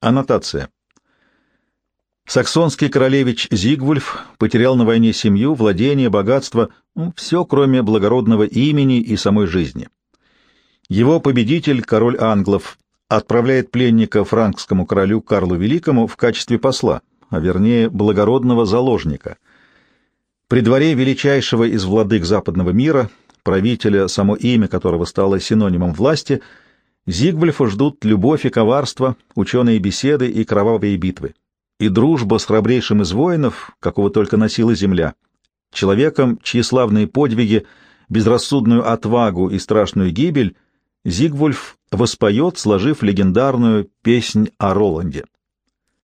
Аннотация. Саксонский королевич Зигвульф потерял на войне семью, владение, богатство, ну, все, кроме благородного имени и самой жизни. Его победитель, король англов, отправляет пленника франкскому королю Карлу Великому в качестве посла, а вернее благородного заложника. При дворе величайшего из владык западного мира, правителя, само имя которого стало синонимом власти, Зигвульфа ждут любовь и коварство, ученые беседы и кровавые битвы и дружба с храбрейшим из воинов, какого только носила земля, человеком, чьи славные подвиги, безрассудную отвагу и страшную гибель Зигвульф воспоет, сложив легендарную песнь о Роланде.